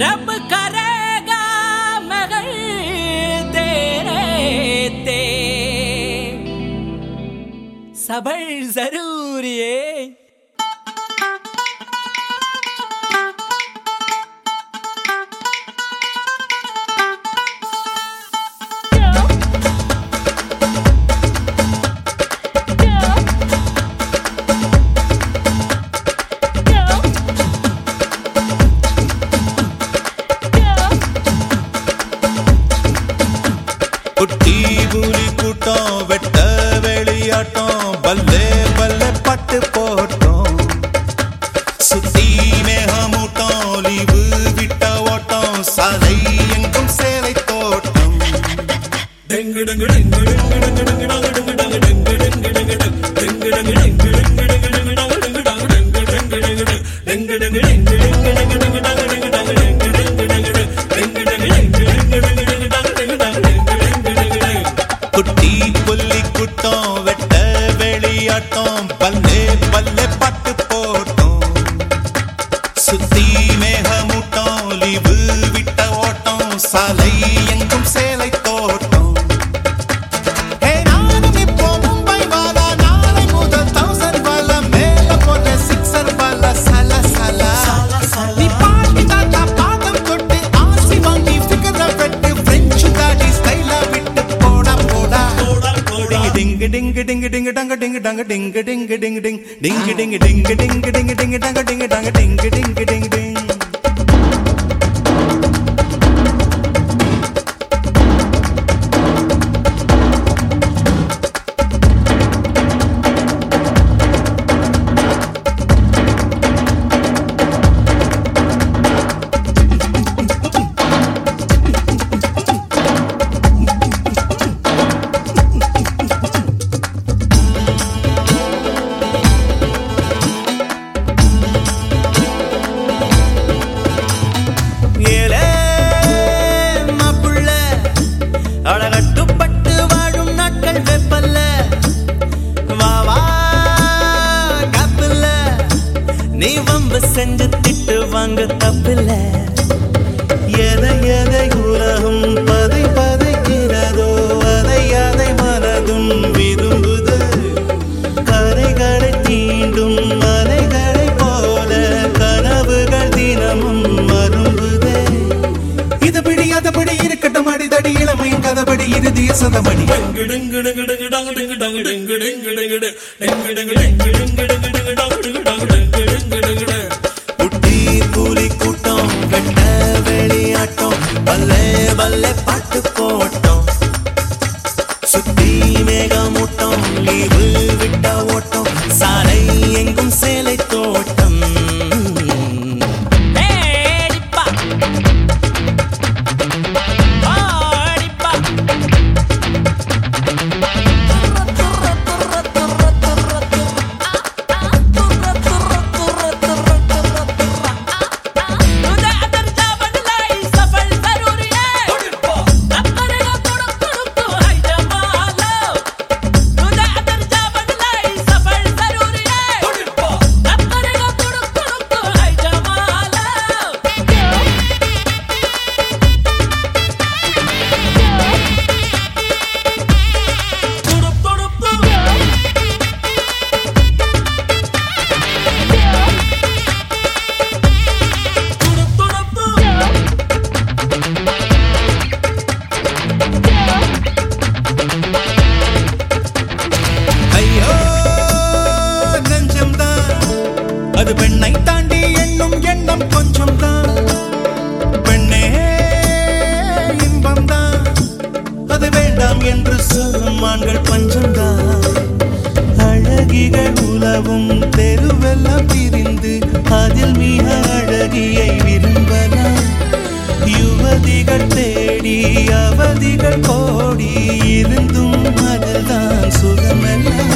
रब करेगा मगर तेरे ते। सबर ज़रूरी है குட்டி புலி கூட்டம் வெட்ட வெளியாட்டம் பல்லே பல்லே பட்டு போட்டோம் சுத்தி மேகமூட்டம் லீவு விட்ட ஓட்டம் சாலை எங்கும் சேலை தோட்டம் குட்டி Ding, ding, ding, ding, dang, ding, dang, ding, ding, ding, ding. Ding, ding, ding, ding, ding, ding, dang, ding, dang, ding, ding, ding, ding. அழகட்டுப்பட்டு வாழும் நாட்கள் வெப்பல்ல. வா காப்பில்ல. நீ வம்பு செஞ்சு திட்டு வாங்க தப்பில்லை. இறுதிய சதமணி குட்டி கூலி கூட்டம் வெட்ட வெளியாட்டம் பல்லே பல்லே பாட்டு போட்டோம். சுத்தி மேகமூட்டம் லீவு தெருவெல்லாம் பிரிந்து அதில் மிக அழகியை விரும்பலாம். யுவதிகள் தேடி அவதிகள் கோடி இருந்தும் அதுதான் சுகமெல்லாம்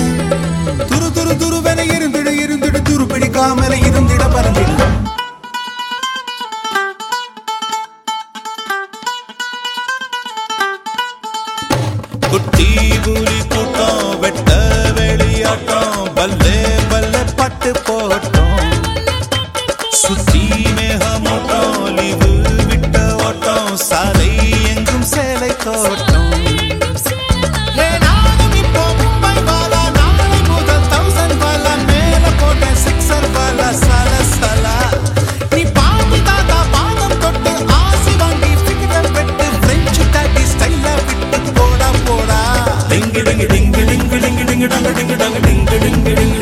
துரு துரு துருவென இருந்திட இருந்திட துரு பிடிக்காமல இருந்திட பறந்திட குட்டி புலி கூட்டம் வெட்ட வெளியாட்டம் பல்லே பட்டு போட்டோம் சுத்தி மேகமோட்டோம் ஒளிவு விட்ட ஓட்டம் சாலை எங்கும் சேலை தோட்டம் டிங்கு டிங்கு டிங்கு டிங்கு டிங்கு டிங்கு டிங்கு டிங்கு டிங்கு